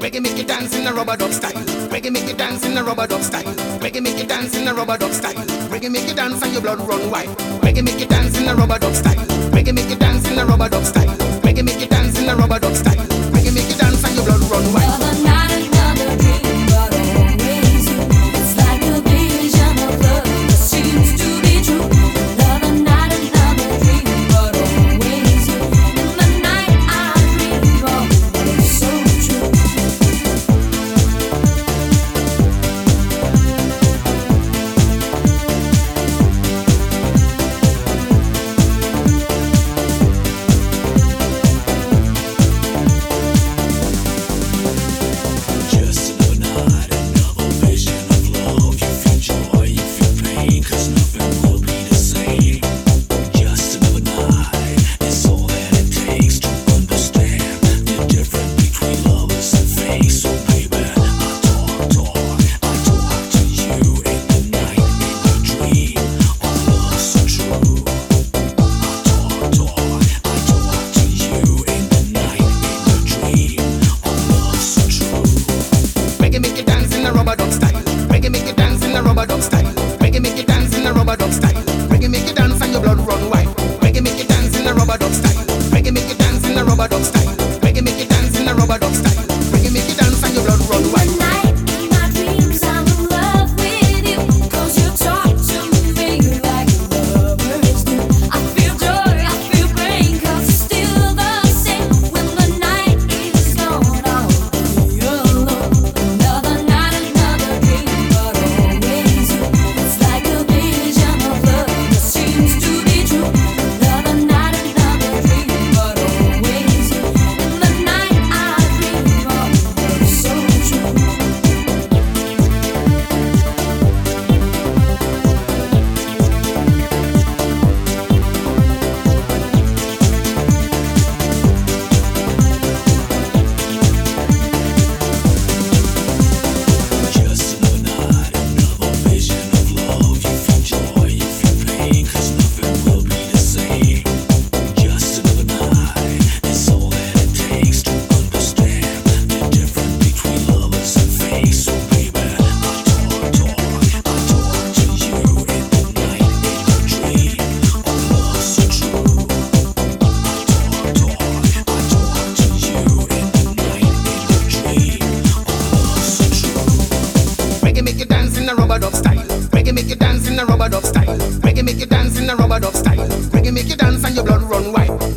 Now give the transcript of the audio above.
Reggae make you dance in a rubber dub style. Reggae make you dance in a rubber dub style. Reggae make you dance in a rubber dub style. Reggae make you dance and your blood run wild. Reggae make you dance in a rubber dub style. Reggae make you dance in a rubber dub style. Reggae make you dance in a rubber dub style. Reggae make you dance and your blood run wild. Make you dance in a rubber dub style. Reggae make you dance in a rubber dub style. Reggae make you dance in a rubber dub style. Reggae make you dance and your blood run wild. Reggae make you dance in a rubber dub style. Reggae make you dance in a rubber dub style. Reggae make you dance in a rubber dub style. You dance in a rubber dub style. Reggae make you dance in a rubber dub style. Reggae make you dance in a rubber dub style. Reggae make you dance and your blood run wild.